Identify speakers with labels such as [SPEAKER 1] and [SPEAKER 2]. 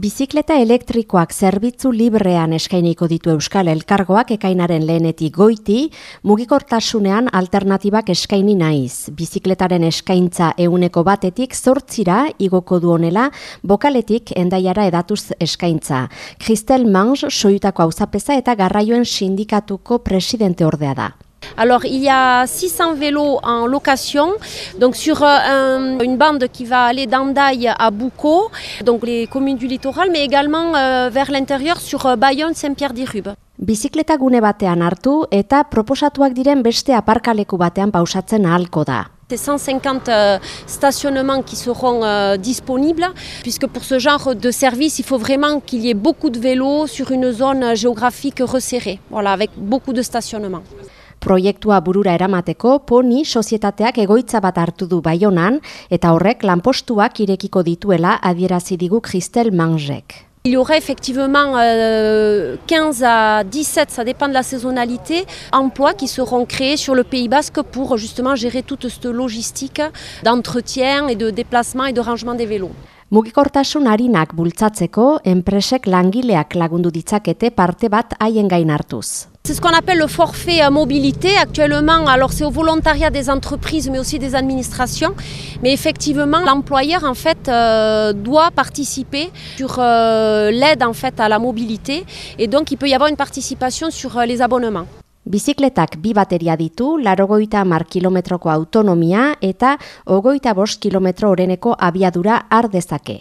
[SPEAKER 1] Bizikleta elektrikoak zerbitzu librean eskainiko ditu Euskal Elkargoak ekainaren lehenetik goiti, mugikortasunean alternatibak eskaini naiz. Bizikletaren eskaintza euneko batetik zortzira igoko du honela, bokaletik endaiara edatuz eskaintza. Christel Mange soiutako auzapeza eta garraioen sindikatuko presidente ordea da.
[SPEAKER 2] Alors il y a 600 vélos en location, donc sur euh, une bande qui va aller d'Andaï à Boucau, donc les communes du littoral, mais également euh, vers l'intérieur sur euh, Bayonne, Saint-Pierre-des-Rubes.
[SPEAKER 1] Bizikleta gune batean hartu eta proposatuak diren beste aparkaleku batean pausatzen ahalko da.
[SPEAKER 2] C'est 150 euh, stationnements qui seront disponibles, puisque pour ce genre de service, il faut vraiment qu'il y ait beaucoup de vélos sur une zone géographique resserrée, voilà, avec beaucoup de stationnements.
[SPEAKER 1] Proiektua burura eramateko poni sozietateak egoitza bat hartu du Baionan eta horrek lanpostuak irekiko dituela adierazi digu Christel Mangek.
[SPEAKER 2] Il y aurait effectivement euh, 15 à 17, ça dépend de la saisonnalité, emplois qui seront créés sur le Pays Basque pour justement gérer toute cette logistique d'entretien et de déplacement et de rangement des vélos. C'est ce qu'on appelle le forfait mobilité actuellement. Alors c'est au volontariat des entreprises mais aussi des administrations. Mais effectivement, l'employeur en fait euh, doit participer sur euh, l'aide en fait à la mobilité et donc il peut y avoir une participation sur euh, les abonnements.
[SPEAKER 1] Bizikletak bi bateria ditu, larogoita mar kilometroko autonomia eta ogoita bost kilometro oreneko abiadura ardezake.